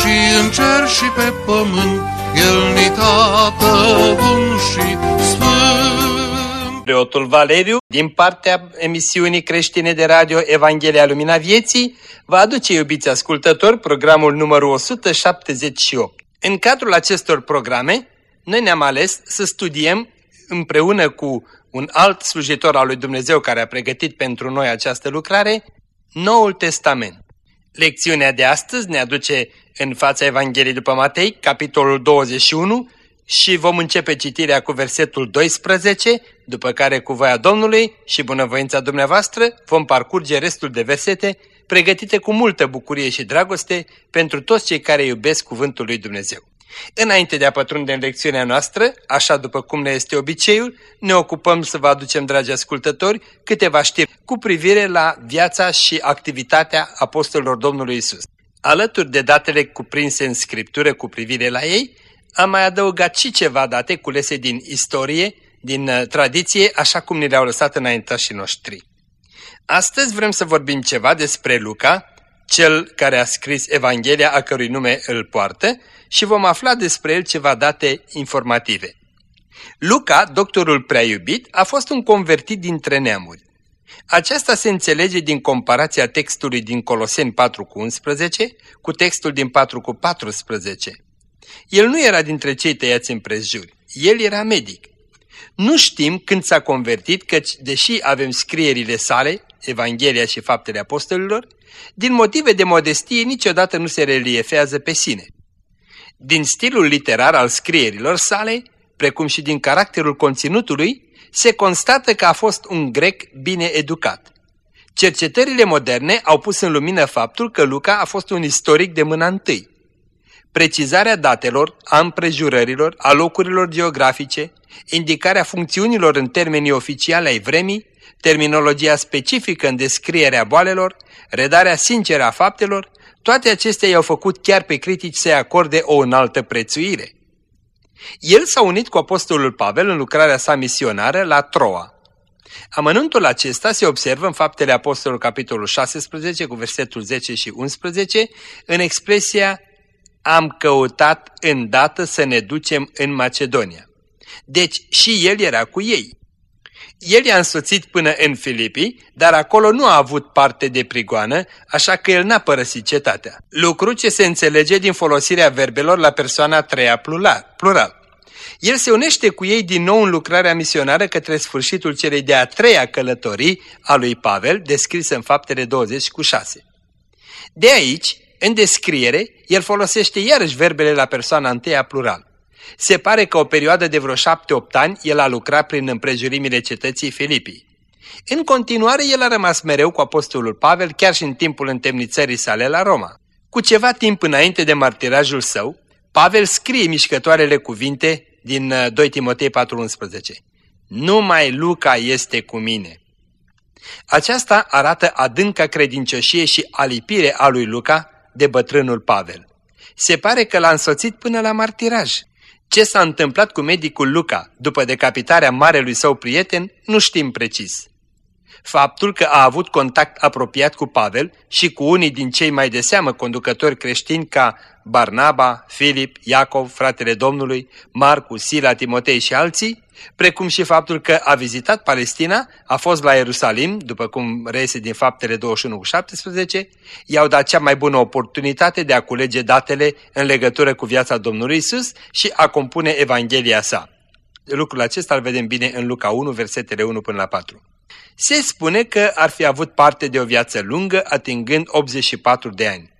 și în cer și pe pământ, El ni tată bun și sfânt. Preotul Valeriu, din partea emisiunii creștine de radio Evanghelia Lumina Vieții, va aduce, iubiți ascultători, programul numărul 178. În cadrul acestor programe, noi ne-am ales să studiem împreună cu un alt slujitor al lui Dumnezeu care a pregătit pentru noi această lucrare, Noul Testament. Lecțiunea de astăzi ne aduce în fața Evangheliei după Matei, capitolul 21, și vom începe citirea cu versetul 12, după care cu voia Domnului și bunăvoința dumneavoastră vom parcurge restul de versete pregătite cu multă bucurie și dragoste pentru toți cei care iubesc cuvântul lui Dumnezeu. Înainte de a pătrunde în lecțiunea noastră, așa după cum ne este obiceiul, ne ocupăm să vă aducem, dragi ascultători, câteva știri cu privire la viața și activitatea apostolilor Domnului Isus. Alături de datele cuprinse în Scriptură cu privire la ei, am mai adăugat și ceva date culese din istorie, din uh, tradiție, așa cum ne le-au lăsat înaintașii noștri. Astăzi vrem să vorbim ceva despre Luca, cel care a scris Evanghelia a cărui nume îl poartă și vom afla despre el ceva date informative. Luca, doctorul prea iubit, a fost un convertit dintre neamuri. Aceasta se înțelege din comparația textului din Coloseni 4 cu 11 cu textul din 4 cu 14. El nu era dintre cei tăiați în prejuri, el era medic. Nu știm când s-a convertit, căci, deși avem scrierile sale, Evanghelia și Faptele Apostolilor, din motive de modestie niciodată nu se reliefează pe sine. Din stilul literar al scrierilor sale, precum și din caracterul conținutului, se constată că a fost un grec bine educat. Cercetările moderne au pus în lumină faptul că Luca a fost un istoric de mâna întâi. Precizarea datelor, a împrejurărilor, a locurilor geografice, indicarea funcțiunilor în termenii oficiale ai vremii, terminologia specifică în descrierea boalelor, redarea sinceră a faptelor, toate acestea i-au făcut chiar pe critici să-i acorde o înaltă prețuire. El s-a unit cu apostolul Pavel în lucrarea sa misionară la Troa. Amănuntul acesta se observă în faptele apostolului capitolul 16 cu versetul 10 și 11 în expresia am căutat îndată să ne ducem în Macedonia. Deci și el era cu ei. El i-a însoțit până în Filipii, dar acolo nu a avut parte de prigoană, așa că el n-a părăsit cetatea. Lucru ce se înțelege din folosirea verbelor la persoana a treia plural. El se unește cu ei din nou în lucrarea misionară către sfârșitul celei de-a treia călătorii a lui Pavel, descrisă în faptele 20 cu 6. De aici, în descriere, el folosește iarăși verbele la persoana întâia plural. Se pare că o perioadă de vreo șapte-opt ani el a lucrat prin împrejurimile cetății Filipii. În continuare, el a rămas mereu cu apostolul Pavel chiar și în timpul întemnițării sale la Roma. Cu ceva timp înainte de martirajul său, Pavel scrie mișcătoarele cuvinte din 2 uh, Timotei 4.11. Numai Luca este cu mine. Aceasta arată adânca credincioșie și alipire a lui Luca de bătrânul Pavel. Se pare că l-a însoțit până la martiraj. Ce s-a întâmplat cu medicul Luca după decapitarea marelui său prieten, nu știm precis. Faptul că a avut contact apropiat cu Pavel și cu unii din cei mai de seamă conducători creștini ca Barnaba, Filip, Iacov, fratele Domnului, Marcu, Sila, Timotei și alții, precum și faptul că a vizitat Palestina, a fost la Ierusalim, după cum reiese din faptele 21 cu 17, i-au dat cea mai bună oportunitate de a culege datele în legătură cu viața Domnului Isus și a compune Evanghelia sa. Lucrul acesta îl vedem bine în Luca 1, versetele 1 până la 4. Se spune că ar fi avut parte de o viață lungă, atingând 84 de ani.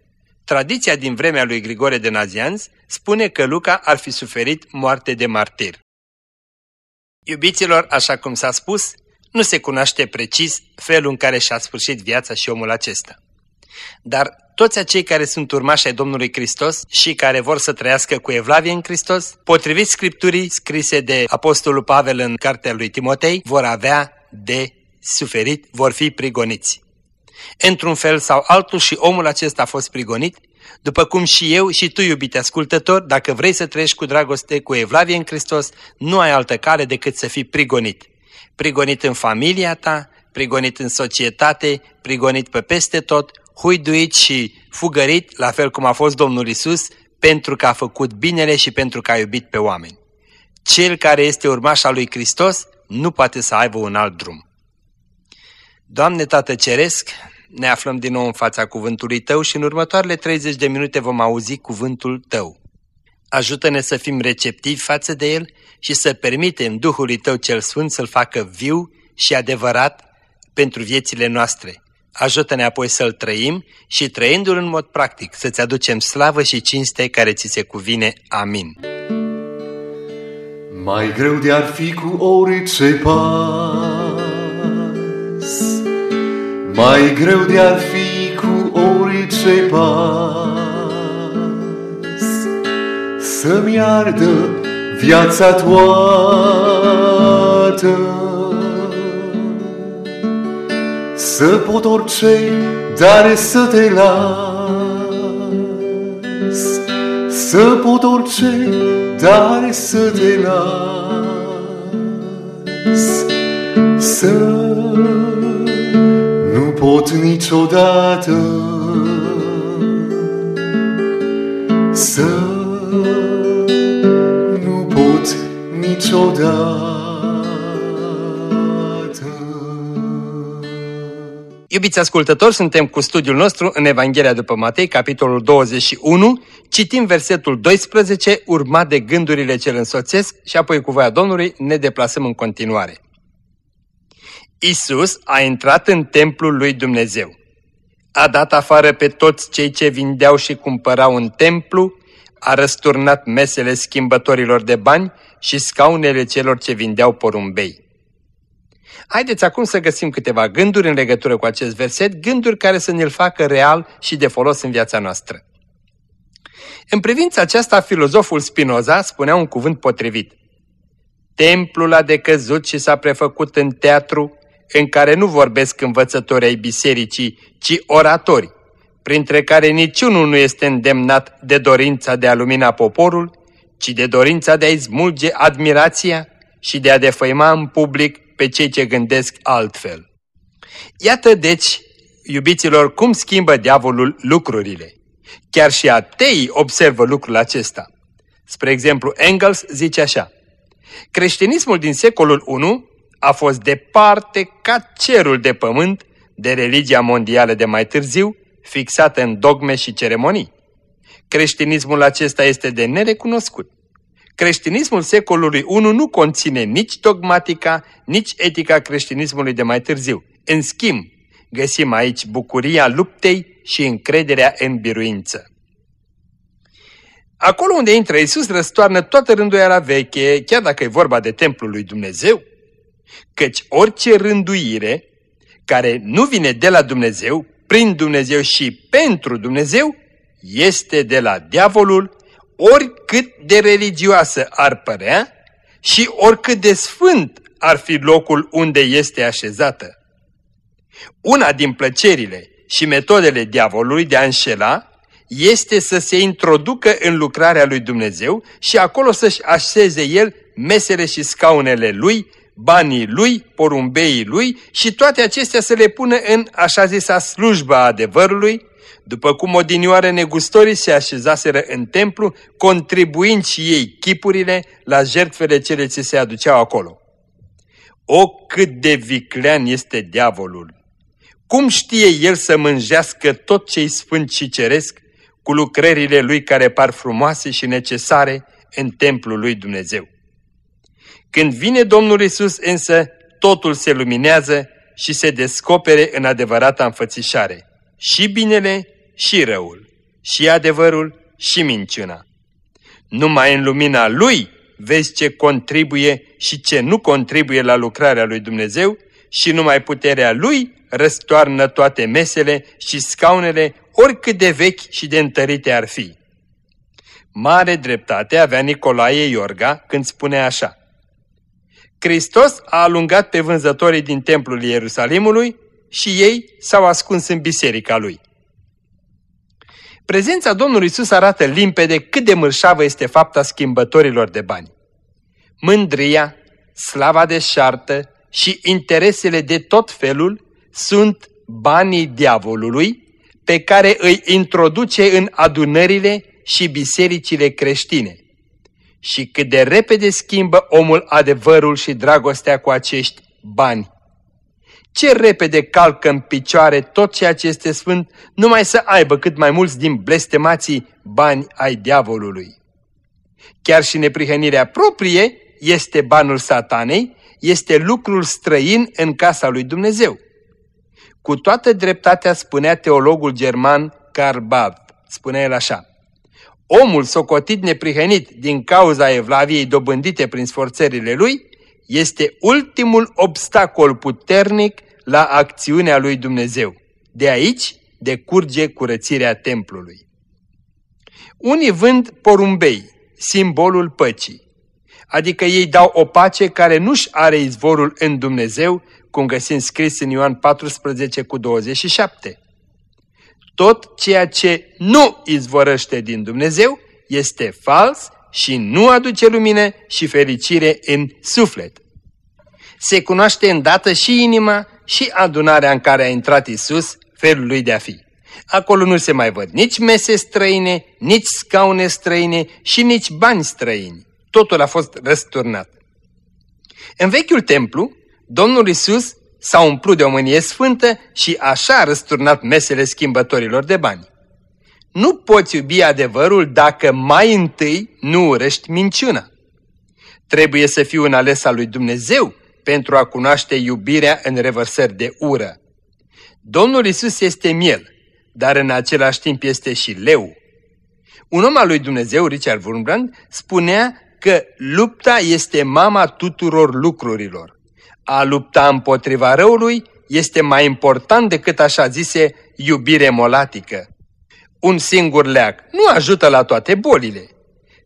Tradiția din vremea lui Grigore de Nazianz spune că Luca ar fi suferit moarte de martir. Iubiților, așa cum s-a spus, nu se cunoaște precis felul în care și-a sfârșit viața și omul acesta. Dar toți acei care sunt urmași ai Domnului Hristos și care vor să trăiască cu evlavie în Hristos, potrivit Scripturii scrise de Apostolul Pavel în cartea lui Timotei, vor avea de suferit, vor fi prigoniți. Într-un fel sau altul și omul acesta a fost prigonit, după cum și eu și tu, iubite ascultător, dacă vrei să trăiești cu dragoste, cu evlavie în Hristos, nu ai altă cale decât să fii prigonit. Prigonit în familia ta, prigonit în societate, prigonit pe peste tot, huiduit și fugărit, la fel cum a fost Domnul Isus, pentru că a făcut binele și pentru că a iubit pe oameni. Cel care este urmaș al lui Hristos nu poate să aibă un alt drum. Doamne Tată Ceresc, ne aflăm din nou în fața cuvântului Tău și în următoarele 30 de minute vom auzi cuvântul Tău. Ajută-ne să fim receptivi față de El și să permitem Duhului Tău cel Sfânt să-L facă viu și adevărat pentru viețile noastre. Ajută-ne apoi să-L trăim și trăindu-L în mod practic să-ți aducem slavă și cinste care ți se cuvine. Amin. Mai greu de-ar fi cu orice pas mai greu de-ar fi cu orice pas Să-mi ardă viața toată. Să pot orice, dar să te las. Să pot orice, dar să te las. Să pot niciodată să nu pot niciodată. Iubiți ascultători, suntem cu studiul nostru în Evanghelia după Matei, capitolul 21, citim versetul 12, urmat de gândurile ce îl însoțesc și apoi cu voia Domnului ne deplasăm în continuare. Isus a intrat în templul lui Dumnezeu. A dat afară pe toți cei ce vindeau și cumpărau în templu, a răsturnat mesele schimbătorilor de bani și scaunele celor ce vindeau porumbei. Haideți acum să găsim câteva gânduri în legătură cu acest verset, gânduri care să ne-l facă real și de folos în viața noastră. În privința aceasta, filozoful Spinoza spunea un cuvânt potrivit. Templul a decăzut și s-a prefăcut în teatru, în care nu vorbesc învățători ai bisericii, ci oratori, printre care niciunul nu este îndemnat de dorința de a lumina poporul, ci de dorința de a-i smulge admirația și de a defăima în public pe cei ce gândesc altfel. Iată deci, iubiților, cum schimbă diavolul lucrurile. Chiar și ateii observă lucrul acesta. Spre exemplu, Engels zice așa, Creștinismul din secolul I a fost departe ca cerul de pământ de religia mondială de mai târziu, fixată în dogme și ceremonii. Creștinismul acesta este de nerecunoscut. Creștinismul secolului I nu conține nici dogmatica, nici etica creștinismului de mai târziu. În schimb, găsim aici bucuria luptei și încrederea în biruință. Acolo unde intră Iisus răstoarnă toată rânduiala veche, chiar dacă e vorba de templul lui Dumnezeu, Căci orice rânduire care nu vine de la Dumnezeu, prin Dumnezeu și pentru Dumnezeu, este de la diavolul, oricât de religioasă ar părea și oricât de sfânt ar fi locul unde este așezată. Una din plăcerile și metodele diavolului de a înșela este să se introducă în lucrarea lui Dumnezeu și acolo să-și așeze el mesele și scaunele lui banii lui, porumbeii lui și toate acestea să le pună în așa zisa slujba adevărului, după cum odinioare negustorii se așezaseră în templu, contribuind și ei chipurile la jertfele cele ce se aduceau acolo. O, cât de viclean este diavolul! Cum știe el să mânjească tot ce-i sfânt și ceresc cu lucrările lui care par frumoase și necesare în templul lui Dumnezeu? Când vine Domnul Isus însă, totul se luminează și se descopere în adevărata înfățișare. Și binele, și răul, și adevărul, și minciuna. Numai în lumina Lui vezi ce contribuie și ce nu contribuie la lucrarea lui Dumnezeu și numai puterea lui răstoarnă toate mesele și scaunele, oricât de vechi și de întărite ar fi. Mare dreptate avea Nicolae Iorga când spune așa. Hristos a alungat pe vânzătorii din templul Ierusalimului și ei s-au ascuns în biserica lui. Prezența Domnului Isus arată limpede cât de mărșavă este fapta schimbătorilor de bani. Mândria, slava de șartă și interesele de tot felul sunt banii diavolului pe care îi introduce în adunările și bisericile creștine. Și cât de repede schimbă omul adevărul și dragostea cu acești bani. Ce repede calcă în picioare tot ceea ce este sfânt, numai să aibă cât mai mulți din blestemații bani ai diavolului. Chiar și neprihănirea proprie este banul satanei, este lucrul străin în casa lui Dumnezeu. Cu toată dreptatea spunea teologul german Karl Barth, spunea el așa, Omul socotit neprihănit din cauza evlaviei dobândite prin sforțările lui, este ultimul obstacol puternic la acțiunea lui Dumnezeu. De aici decurge curățirea templului. Unii vând porumbei, simbolul păcii, adică ei dau o pace care nu-și are izvorul în Dumnezeu, cum găsim scris în Ioan 14 cu 27. Tot ceea ce nu izvorăște din Dumnezeu este fals și nu aduce lumină și fericire în suflet. Se cunoaște îndată și inima și adunarea în care a intrat Isus, felul lui de a fi. Acolo nu se mai văd nici mese străine, nici scaune străine și nici bani străini. Totul a fost răsturnat. În vechiul templu, Domnul Isus s-a umplut de o mânie sfântă și așa a răsturnat mesele schimbătorilor de bani. Nu poți iubi adevărul dacă mai întâi nu urăști minciuna. Trebuie să fii un ales al lui Dumnezeu pentru a cunoaște iubirea în revărsări de ură. Domnul Isus este miel, dar în același timp este și leu. Un om al lui Dumnezeu, Richard Wurmbrand, spunea că lupta este mama tuturor lucrurilor. A lupta împotriva răului este mai important decât așa zise iubire molatică. Un singur leac nu ajută la toate bolile.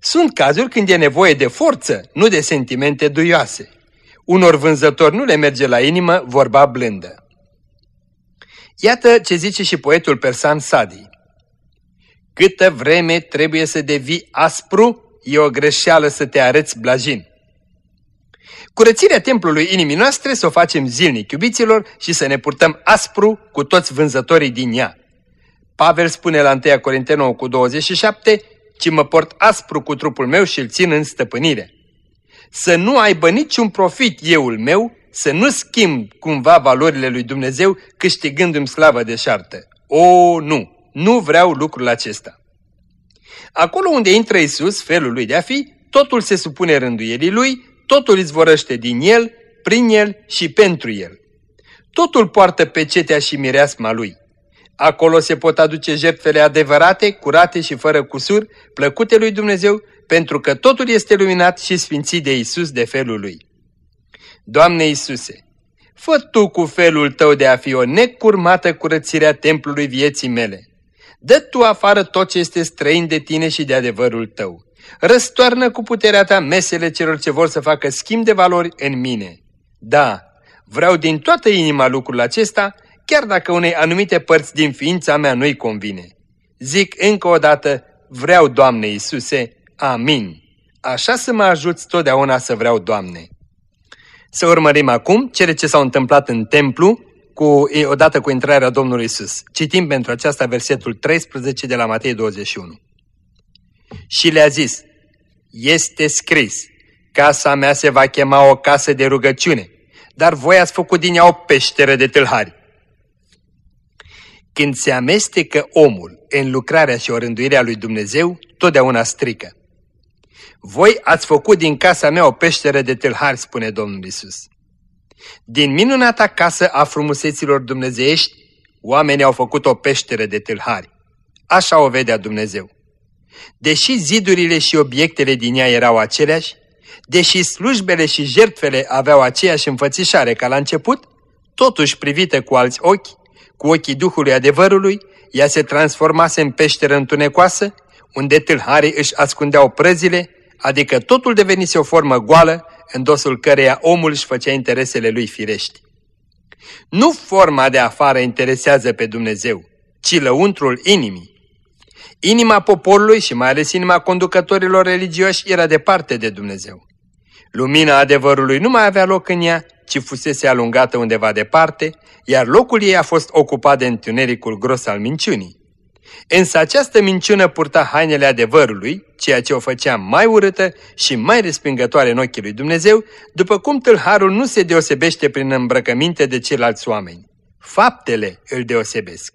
Sunt cazuri când e nevoie de forță, nu de sentimente duioase. Unor vânzători nu le merge la inimă vorba blândă. Iată ce zice și poetul persan Sadi. Câtă vreme trebuie să devii aspru, e o greșeală să te arăți blajin. Curățirea templului inimii noastre să o facem zilnic, iubiților, și să ne purtăm aspru cu toți vânzătorii din ea. Pavel spune la 1 Corinteni cu 27, ci mă port aspru cu trupul meu și îl țin în stăpânire. Să nu aibă niciun profit euul meu, să nu schimb cumva valorile lui Dumnezeu câștigându-mi slavă de șartă. O, nu! Nu vreau lucrul acesta. Acolo unde intră Isus, felul lui de a fi, totul se supune rânduielii lui, totul izvorăște din el, prin el și pentru el. Totul poartă pecetea și mireasma lui. Acolo se pot aduce jertfele adevărate, curate și fără cusur, plăcute lui Dumnezeu, pentru că totul este luminat și sfințit de Isus de felul lui. Doamne Isuse, fă Tu cu felul Tău de a fi o necurmată curățirea templului vieții mele. Dă Tu afară tot ce este străin de Tine și de adevărul Tău. Răstoarnă cu puterea Ta mesele celor ce vor să facă schimb de valori în mine. Da, vreau din toată inima lucrul acesta, chiar dacă unei anumite părți din ființa mea nu-i convine. Zic încă o dată, vreau, Doamne Iisuse, amin. Așa să mă ajuți totdeauna să vreau, Doamne. Să urmărim acum cele ce s-au întâmplat în templu cu, odată cu intrarea Domnului Isus. Citim pentru aceasta versetul 13 de la Matei 21. Și le-a zis, este scris, casa mea se va chema o casă de rugăciune, dar voi ați făcut din ea o peșteră de tâlhari. Când se amestecă omul în lucrarea și orânduirea lui Dumnezeu, totdeauna strică. Voi ați făcut din casa mea o peșteră de tâlhari, spune Domnul Isus. Din minunata casă a frumuseților dumnezeiești, oamenii au făcut o peșteră de tâlhari. Așa o vedea Dumnezeu. Deși zidurile și obiectele din ea erau aceleași, deși slujbele și jertfele aveau aceeași înfățișare ca la început, totuși privită cu alți ochi, cu ochii Duhului adevărului, ea se transformase în peșteră întunecoasă, unde tâlharii își ascundeau prăzile, adică totul devenise o formă goală, în dosul căreia omul își făcea interesele lui firești. Nu forma de afară interesează pe Dumnezeu, ci lăuntrul inimii. Inima poporului și mai ales inima conducătorilor religioși era departe de Dumnezeu. Lumina adevărului nu mai avea loc în ea, ci fusese alungată undeva departe, iar locul ei a fost ocupat de întunericul gros al minciunii. Însă această minciună purta hainele adevărului, ceea ce o făcea mai urâtă și mai respingătoare în ochii lui Dumnezeu, după cum tâlharul nu se deosebește prin îmbrăcăminte de ceilalți oameni. Faptele îl deosebesc.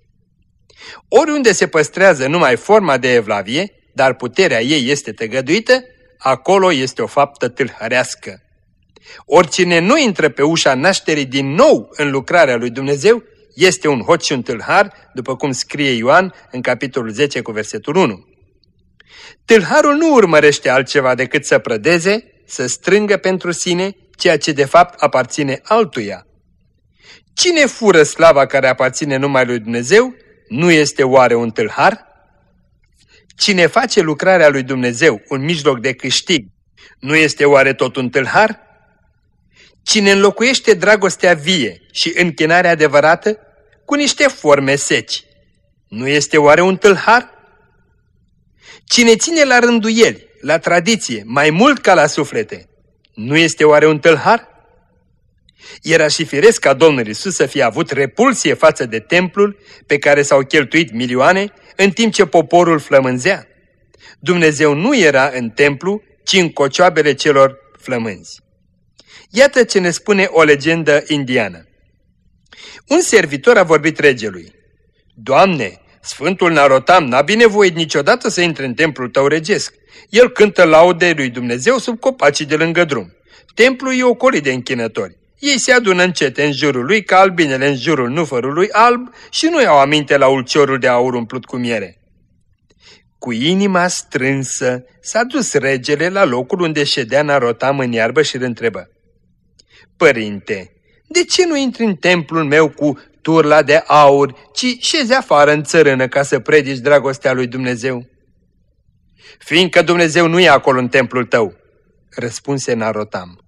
Oriunde se păstrează numai forma de evlavie, dar puterea ei este tăgăduită, acolo este o faptă tâlhărească. Oricine nu intră pe ușa nașterii din nou în lucrarea lui Dumnezeu, este un hoț și un tâlhar, după cum scrie Ioan în capitolul 10 cu versetul 1. Tâlharul nu urmărește altceva decât să prădeze, să strângă pentru sine ceea ce de fapt aparține altuia. Cine fură slava care aparține numai lui Dumnezeu, nu este oare un tâlhar? Cine face lucrarea lui Dumnezeu un mijloc de câștig, nu este oare tot un tâlhar? Cine înlocuiește dragostea vie și închinarea adevărată cu niște forme seci, nu este oare un tâlhar? Cine ține la rânduieli, la tradiție, mai mult ca la suflete, nu este oare un tâlhar? Era și firesc ca Domnul Isus să fie avut repulsie față de templul pe care s-au cheltuit milioane, în timp ce poporul flămânzea. Dumnezeu nu era în templu, ci în cocioabele celor flămânzi. Iată ce ne spune o legendă indiană. Un servitor a vorbit regelui. Doamne, Sfântul Narotam n-a binevoit niciodată să intre în templul tău regesc. El cântă laude lui Dumnezeu sub copacii de lângă drum. Templul e ocolit de închinători. Ei se adună încete în jurul lui ca albinele în jurul nufărului alb și nu iau aminte la ulciorul de aur umplut cu miere. Cu inima strânsă s-a dus regele la locul unde ședea Narotam în iarbă și îl întrebă. Părinte, de ce nu intri în templul meu cu turla de aur, ci șezi afară în țărână ca să predici dragostea lui Dumnezeu? Fiindcă Dumnezeu nu e acolo în templul tău, răspunse Narotam.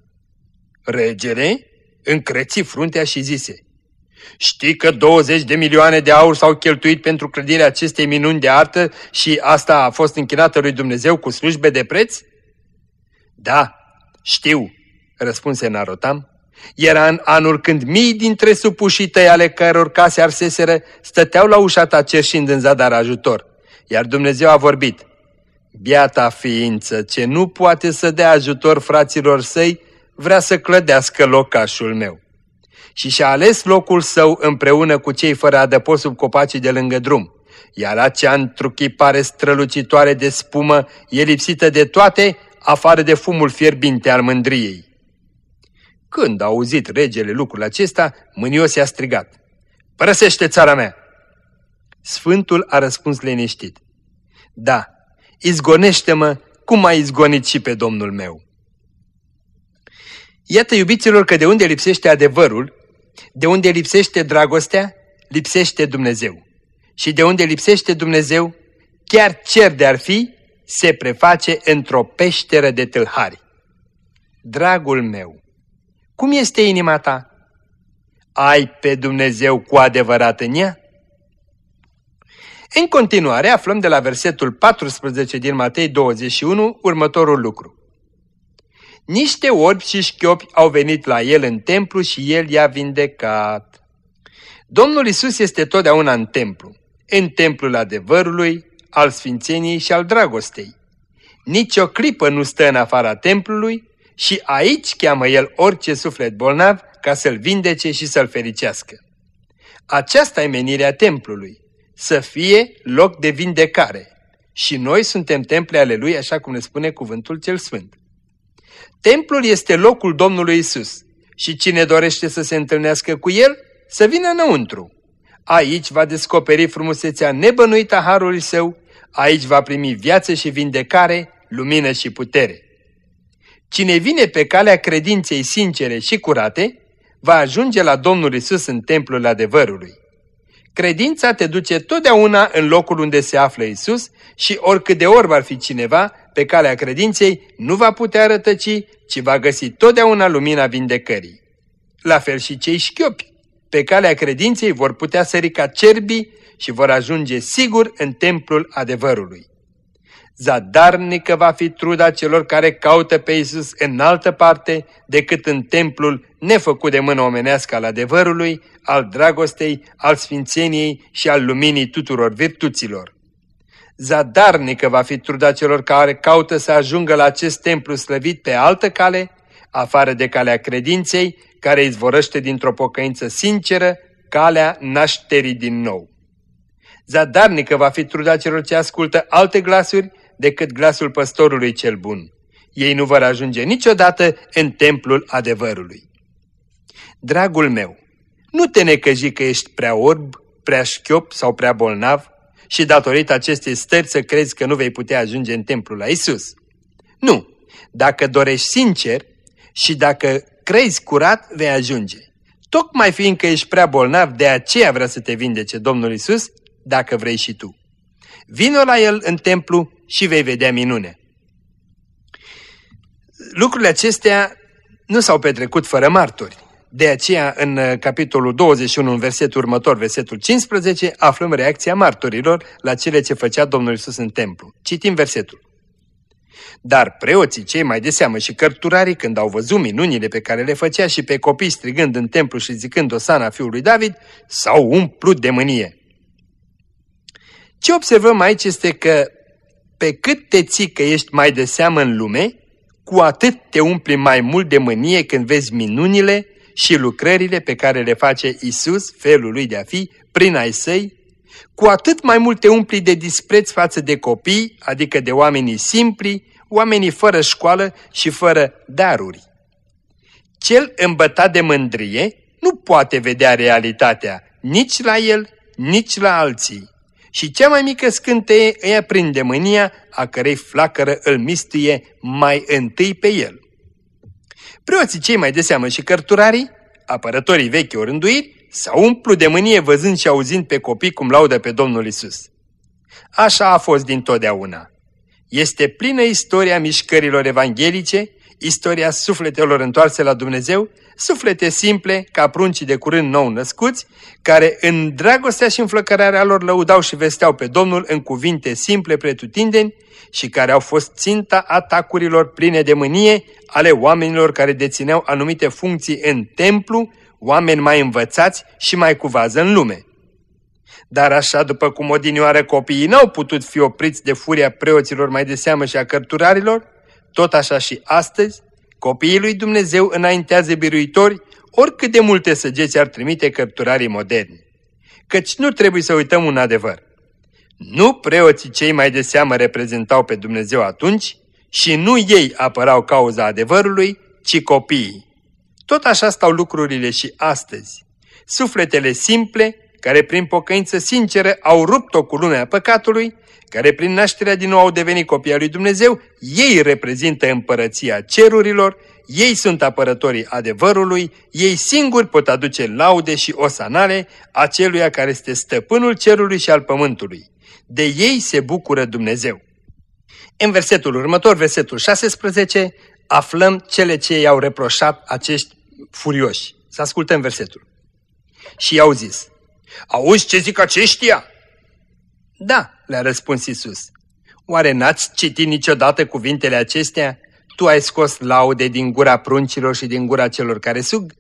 Regele încreți fruntea și zise, Știi că 20 de milioane de aur s-au cheltuit pentru clădirea acestei minuni de artă și asta a fost închinată lui Dumnezeu cu slujbe de preț? Da, știu, răspunse Narotam. Era în anul când mii dintre supușii tăi ale căror case arseseră stăteau la ușa ta cerșind în zadar ajutor. Iar Dumnezeu a vorbit, Biata ființă, ce nu poate să dea ajutor fraților săi, vrea să clădească locașul meu. Și și-a ales locul său împreună cu cei fără adăpost sub copacii de lângă drum. Iar acea întruchipare strălucitoare de spumă e lipsită de toate, afară de fumul fierbinte al mândriei. Când a auzit regele lucrul acesta, mânios i-a strigat. Părăsește țara mea! Sfântul a răspuns liniștit. Da, izgonește-mă cum a izgonit și pe Domnul meu. Iată, iubiților, că de unde lipsește adevărul, de unde lipsește dragostea, lipsește Dumnezeu. Și de unde lipsește Dumnezeu, chiar cer de-ar fi, se preface într-o peșteră de tâlhari. Dragul meu, cum este inima ta? Ai pe Dumnezeu cu adevărat în ea? În continuare aflăm de la versetul 14 din Matei 21 următorul lucru. Niște orbi și șchiopi au venit la el în templu și el i-a vindecat. Domnul Isus este totdeauna în templu, în templul adevărului, al sfințeniei și al dragostei. Nici o clipă nu stă în afara templului și aici cheamă el orice suflet bolnav ca să-l vindece și să-l fericească. Aceasta e menirea templului, să fie loc de vindecare. Și noi suntem temple ale lui, așa cum ne spune cuvântul cel sfânt. Templul este locul Domnului Isus și cine dorește să se întâlnească cu el, să vină înăuntru. Aici va descoperi frumusețea nebănuită a Harului Său, aici va primi viață și vindecare, lumină și putere. Cine vine pe calea credinței sincere și curate, va ajunge la Domnul Isus în templul adevărului. Credința te duce totdeauna în locul unde se află Isus și oricât de ori va fi cineva, pe calea credinței nu va putea rătăci, ci va găsi totdeauna lumina vindecării. La fel și cei șchiopi, pe calea credinței vor putea sări ca cerbii și vor ajunge sigur în templul adevărului. Zadarnică va fi truda celor care caută pe Isus în altă parte decât în templul nefăcut de mână omenească al adevărului, al dragostei, al sfințeniei și al luminii tuturor virtuților. Zadarnică va fi truda celor care caută să ajungă la acest templu slăvit pe altă cale, afară de calea credinței, care izvorăște dintr-o pocăință sinceră, calea nașterii din nou. Zadarnică va fi truda celor ce ascultă alte glasuri decât glasul păstorului cel bun. Ei nu vor ajunge niciodată în templul adevărului. Dragul meu, nu te necăji că ești prea orb, prea șchiop sau prea bolnav și datorită acestei stări să crezi că nu vei putea ajunge în templul la Isus. Nu, dacă dorești sincer și dacă crezi curat, vei ajunge. Tocmai fiindcă ești prea bolnav, de aceea vrea să te vindece Domnul Isus, dacă vrei și tu. Vino la el în templu și vei vedea minune. Lucrurile acestea nu s-au petrecut fără martori. De aceea, în uh, capitolul 21, în versetul următor, versetul 15, aflăm reacția martorilor la cele ce făcea Domnul Isus în templu. Citim versetul. Dar preoții cei mai de seamă și cărturarii, când au văzut minunile pe care le făcea și pe copii strigând în templu și zicând Osana fiului David, s-au umplut de mânie. Ce observăm aici este că pe cât te ții că ești mai de seamă în lume, cu atât te umpli mai mult de mânie când vezi minunile și lucrările pe care le face Isus, felul lui de a fi, prin ai săi, cu atât mai mult te umpli de dispreț față de copii, adică de oamenii simpli, oamenii fără școală și fără daruri. Cel îmbătat de mândrie nu poate vedea realitatea nici la el, nici la alții și cea mai mică scânteie îi aprinde mânia, a cărei flacără îl mistuie mai întâi pe el. Preoții cei mai de seamă și cărturarii, apărătorii vechi orânduiri, s-au umplut de mânie văzând și auzind pe copii cum laudă pe Domnul Isus. Așa a fost dintotdeauna. Este plină istoria mișcărilor evanghelice, istoria sufletelor întoarse la Dumnezeu, suflete simple, ca pruncii de curând nou născuți, care în dragostea și înflăcărarea lor lăudau și vesteau pe Domnul în cuvinte simple pretutindeni și care au fost ținta atacurilor pline de mânie ale oamenilor care dețineau anumite funcții în templu, oameni mai învățați și mai cu vază în lume. Dar așa după cum odinioară copiii n-au putut fi opriți de furia preoților mai de seamă și a cărturarilor, tot așa și astăzi, copiii lui Dumnezeu înaintează biruitori, oricât de multe săgeți ar trimite cărturarii moderni. Căci nu trebuie să uităm un adevăr. Nu preoții cei mai de seamă reprezentau pe Dumnezeu atunci și nu ei apărau cauza adevărului, ci copiii. Tot așa stau lucrurile și astăzi. Sufletele simple, care prin pocăință sinceră au rupt-o cu lumea păcatului, care prin nașterea din nou au devenit copii al lui Dumnezeu, ei reprezintă împărăția cerurilor, ei sunt apărătorii adevărului, ei singuri pot aduce laude și osanale aceluia care este stăpânul cerului și al pământului. De ei se bucură Dumnezeu. În versetul următor, versetul 16, aflăm cele ce i-au reproșat acești furioși. Să ascultăm versetul. Și i-au zis, auzi ce zic aceștia? Da, le-a răspuns Isus. Oare n-ați citit niciodată cuvintele acestea? Tu ai scos laude din gura pruncilor și din gura celor care sug?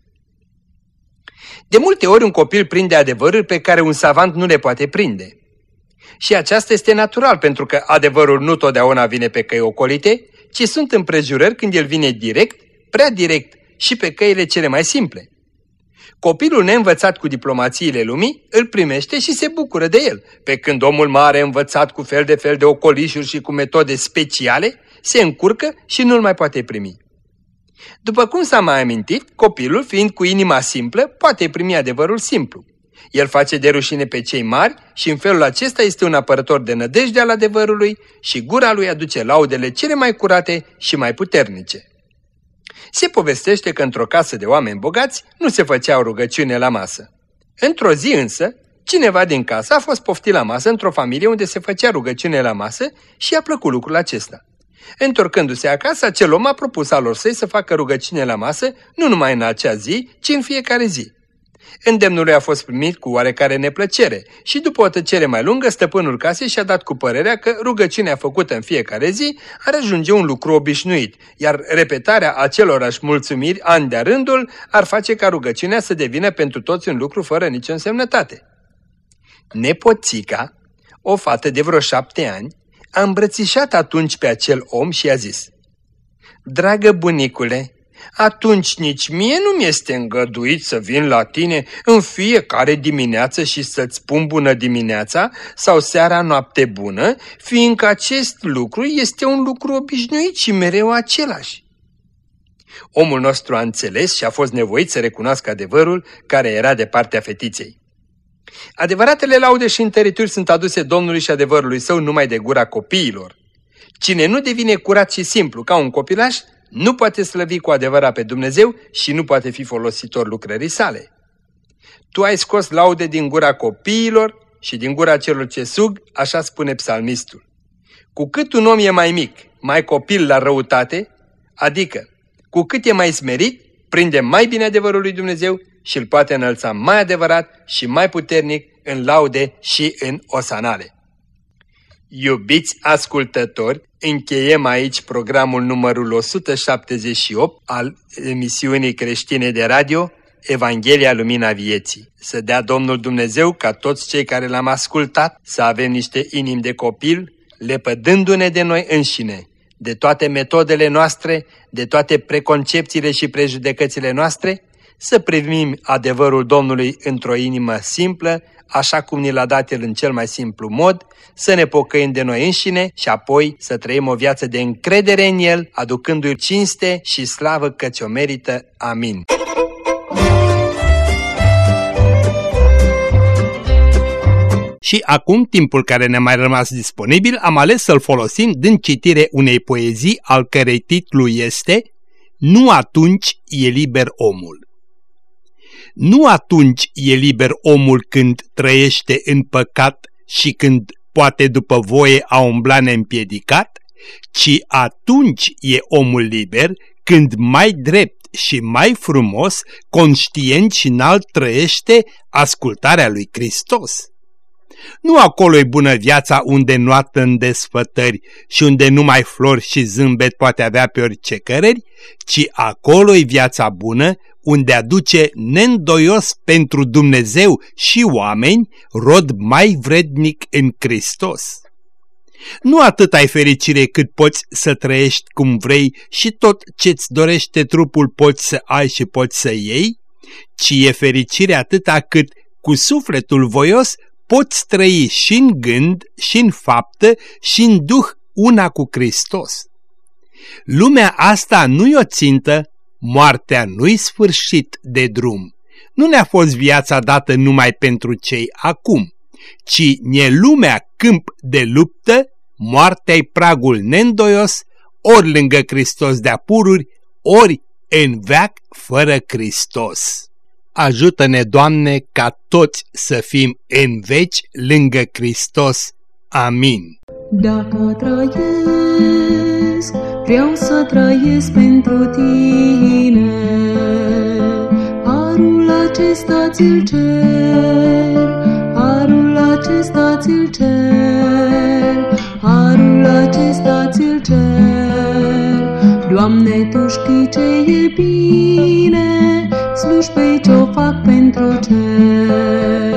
De multe ori un copil prinde adevăruri pe care un savant nu le poate prinde. Și aceasta este natural, pentru că adevărul nu totdeauna vine pe căi ocolite, ci sunt împrejurări când el vine direct, prea direct și pe căile cele mai simple. Copilul neînvățat cu diplomațiile lumii îl primește și se bucură de el, pe când omul mare învățat cu fel de fel de ocolișuri și cu metode speciale se încurcă și nu-l mai poate primi. După cum s-a mai amintit, copilul, fiind cu inima simplă, poate primi adevărul simplu. El face de rușine pe cei mari și în felul acesta este un apărător de nădejde al adevărului și gura lui aduce laudele cele mai curate și mai puternice. Se povestește că într-o casă de oameni bogați nu se făceau rugăciune la masă. Într-o zi însă, cineva din casă a fost poftit la masă într-o familie unde se făcea rugăciune la masă și i-a plăcut lucrul acesta. Întorcându-se acasă, acel om a propus alor săi să facă rugăciune la masă, nu numai în acea zi, ci în fiecare zi. Îndemnul lui a fost primit cu oarecare neplăcere și după o tăcere mai lungă, stăpânul casei și-a dat cu părerea că rugăciunea făcută în fiecare zi ar ajunge un lucru obișnuit, iar repetarea acelorași mulțumiri ani de rândul ar face ca rugăciunea să devină pentru toți un lucru fără nicio însemnătate. Nepoțica, o fată de vreo șapte ani, a îmbrățișat atunci pe acel om și a zis, Dragă bunicule, atunci nici mie nu mi-este îngăduit să vin la tine în fiecare dimineață și să-ți spun bună dimineața sau seara noapte bună, fiindcă acest lucru este un lucru obișnuit și mereu același. Omul nostru a înțeles și a fost nevoit să recunoască adevărul care era de partea fetiței. Adevăratele laude și întărituri sunt aduse Domnului și adevărului său numai de gura copiilor. Cine nu devine curat și simplu ca un copilaș, nu poate slăvi cu adevărat pe Dumnezeu și nu poate fi folositor lucrării sale. Tu ai scos laude din gura copiilor și din gura celor ce sug, așa spune psalmistul. Cu cât un om e mai mic, mai copil la răutate, adică cu cât e mai smerit, prinde mai bine adevărul lui Dumnezeu și îl poate înălța mai adevărat și mai puternic în laude și în osanale. Iubiți ascultători, încheiem aici programul numărul 178 al emisiunii creștine de radio Evanghelia Lumina Vieții. Să dea Domnul Dumnezeu ca toți cei care l-am ascultat să avem niște inimi de copil, lepădându-ne de noi înșine, de toate metodele noastre, de toate preconcepțiile și prejudecățile noastre, să primim adevărul Domnului într-o inimă simplă, așa cum ni l-a dat El în cel mai simplu mod, să ne pocăim de noi înșine și apoi să trăim o viață de încredere în El, aducându-i cinste și slavă că ți-o merită. Amin. Și acum, timpul care ne-a mai rămas disponibil, am ales să-l folosim din citire unei poezii al cărei titlu este Nu atunci e liber omul. Nu atunci e liber omul când trăiește în păcat și când poate după voie a umbla neîmpiedicat, ci atunci e omul liber când mai drept și mai frumos, conștient și înalt trăiește ascultarea lui Hristos. Nu acolo e bună viața unde noată în desfătări și unde numai flori și zâmbet poate avea pe orice cărări, ci acolo e viața bună unde aduce neîndoios pentru Dumnezeu și oameni rod mai vrednic în Hristos. Nu atât ai fericire cât poți să trăiești cum vrei și tot ce-ți dorește trupul poți să ai și poți să iei, ci e fericire atâta cât cu sufletul voios poți trăi și în gând, și în faptă, și în duh una cu Hristos. Lumea asta nu e o țintă, moartea nu-i sfârșit de drum. Nu ne-a fost viața dată numai pentru cei acum, ci ne lumea câmp de luptă, moartea-i pragul neîndoios, ori lângă Hristos de-a pururi, ori în veac fără Hristos. Ajută-ne, Doamne, ca toți să fim în veci lângă Hristos. Amin. Dacă trăiesc, vreau să trăiesc pentru Tine. Harul acesta ți-l cer, harul acesta ți-l cer, harul acesta ți-l cer. Doamne, Tu știi ce e bine, slujbei ce-o fac pentru cer.